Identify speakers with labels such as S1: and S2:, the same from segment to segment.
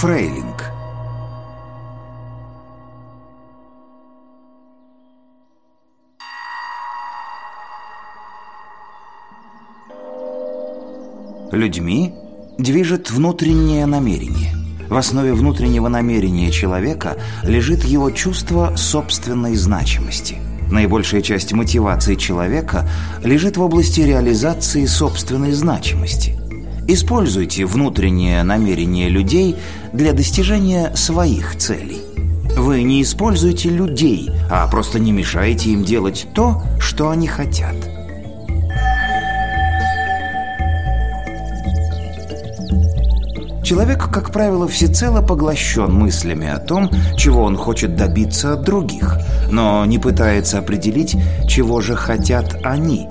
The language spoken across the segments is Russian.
S1: Фрейлинг Людьми движет внутреннее намерение. В основе внутреннего намерения человека лежит его чувство собственной значимости. Наибольшая часть мотивации человека лежит в области реализации собственной значимости. Используйте внутреннее намерение людей для достижения своих целей. Вы не используете людей, а просто не мешаете им делать то, что они хотят – Человек, как правило, всецело поглощен мыслями о том, чего он хочет добиться от других, но не пытается определить, чего же хотят они.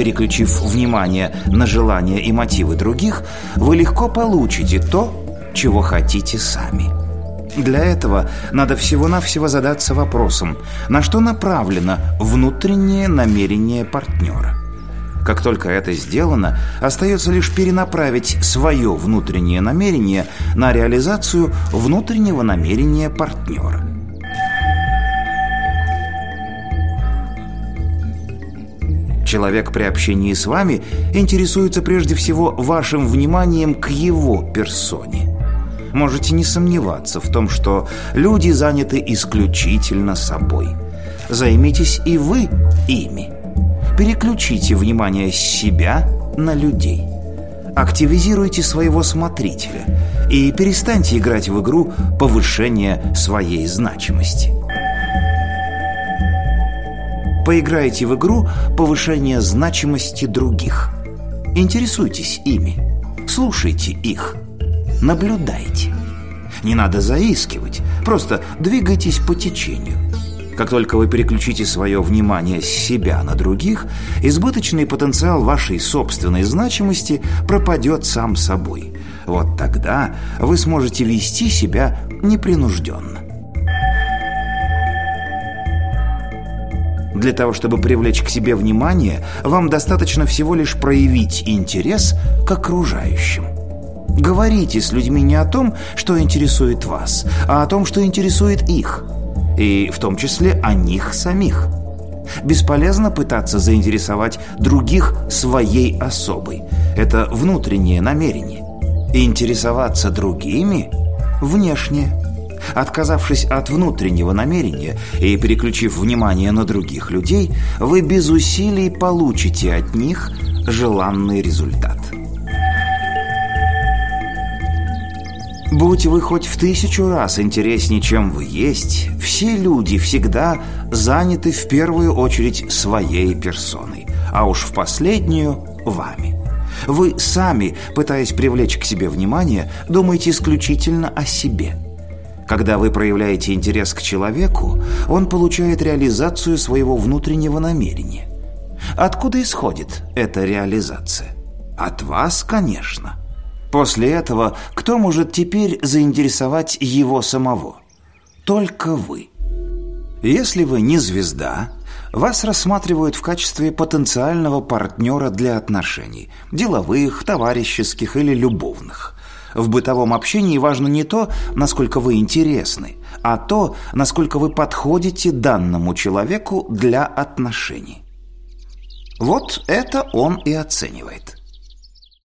S1: Переключив внимание на желания и мотивы других, вы легко получите то, чего хотите сами. Для этого надо всего-навсего задаться вопросом, на что направлено внутреннее намерение партнера. Как только это сделано, остается лишь перенаправить свое внутреннее намерение на реализацию внутреннего намерения партнера. Человек при общении с вами интересуется прежде всего вашим вниманием к его персоне. Можете не сомневаться в том, что люди заняты исключительно собой. Займитесь и вы ими. Переключите внимание с себя на людей. Активизируйте своего смотрителя и перестаньте играть в игру повышения своей значимости. Поиграйте в игру повышения значимости других. Интересуйтесь ими, слушайте их, наблюдайте. Не надо заискивать, просто двигайтесь по течению – как только вы переключите свое внимание с себя на других, избыточный потенциал вашей собственной значимости пропадет сам собой. Вот тогда вы сможете вести себя непринужденно. Для того, чтобы привлечь к себе внимание, вам достаточно всего лишь проявить интерес к окружающим. Говорите с людьми не о том, что интересует вас, а о том, что интересует их – и в том числе о них самих. Бесполезно пытаться заинтересовать других своей особой. Это внутреннее намерение. Интересоваться другими – внешнее. Отказавшись от внутреннего намерения и переключив внимание на других людей, вы без усилий получите от них желанный результат. Будь вы хоть в тысячу раз интереснее, чем вы есть, все люди всегда заняты в первую очередь своей персоной, а уж в последнюю – вами. Вы сами, пытаясь привлечь к себе внимание, думаете исключительно о себе. Когда вы проявляете интерес к человеку, он получает реализацию своего внутреннего намерения. Откуда исходит эта реализация? От вас, конечно. После этого кто может теперь заинтересовать его самого? Только вы. Если вы не звезда, вас рассматривают в качестве потенциального партнера для отношений – деловых, товарищеских или любовных. В бытовом общении важно не то, насколько вы интересны, а то, насколько вы подходите данному человеку для отношений. Вот это он и оценивает –